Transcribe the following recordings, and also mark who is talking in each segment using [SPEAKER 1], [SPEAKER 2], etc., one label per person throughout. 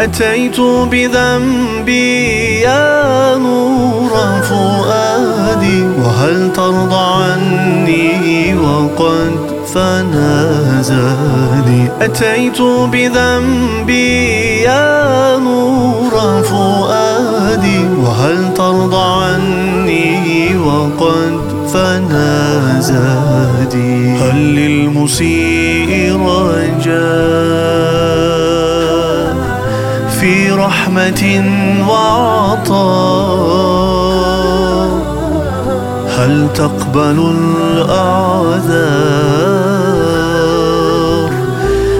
[SPEAKER 1] أتيت بذنبي يا وهل ترضى عني وقد فنى زادي أتيت بذنبي يا نور فؤادي وهل ترضى عني وقد فنى زادي هل للمسيء رجاء في رحمة وعطاء؟ هل تقبل الأعذار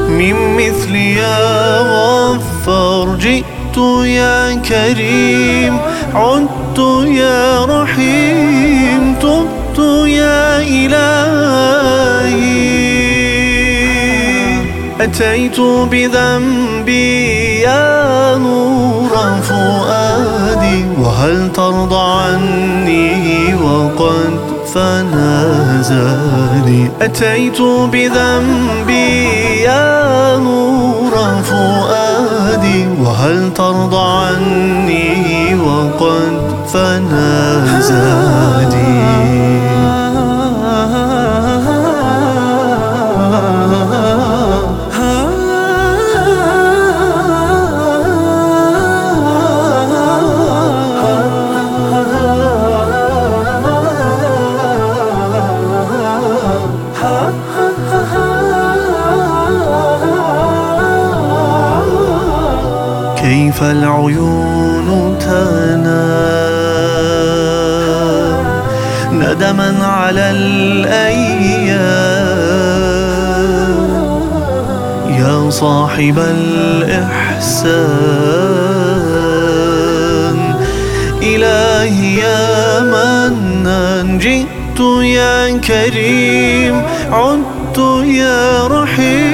[SPEAKER 1] من مثل يا غفار جئت يا كريم عدت يا رحيم تبت يا إلهي. أتيت بذنبي يا نور فؤادي وهل ترضى عني؟ زادي أتيت بذنبي يا نور فؤادي وهل ترضى عني وقد فنى كيف العيون تنام؟ ندما على الأيام. يا صاحب الإحسان إلهي يا منان جئت يا كريم عدت يا رحيم.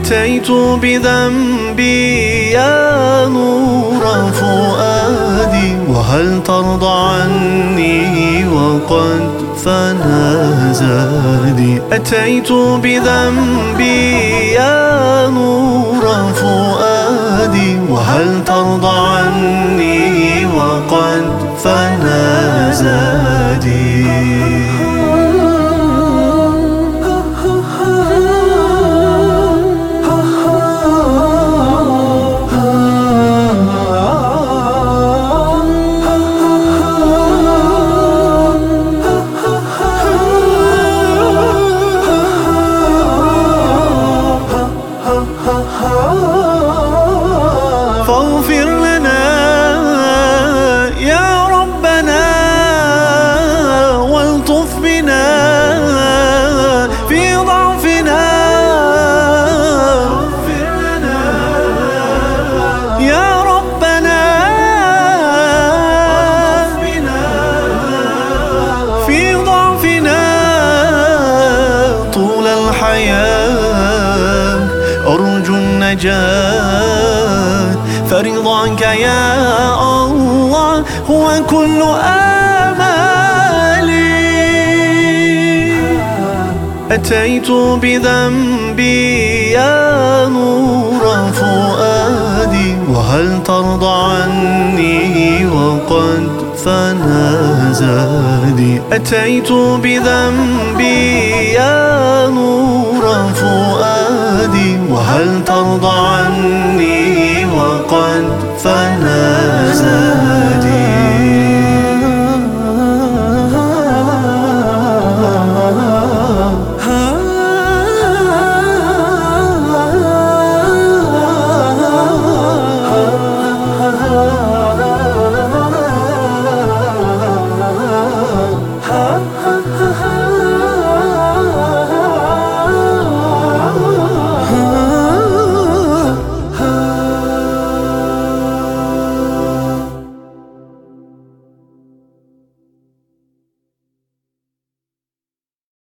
[SPEAKER 1] أتيت بذنبي يا نور فؤادي وهل ترضى عني وقد فنى زادي أتيت بذنبي يا نور فؤادي وهل ترضى عني وقد فنى زادي النجاة فرضاك يا الله هو كل آمالي. أتيت بذنبي يا نور فؤادي وهل ترضى عني وقد فنى زادي أتيت بذنبي يا نور فؤادي وهل ترضى عني وقد فنى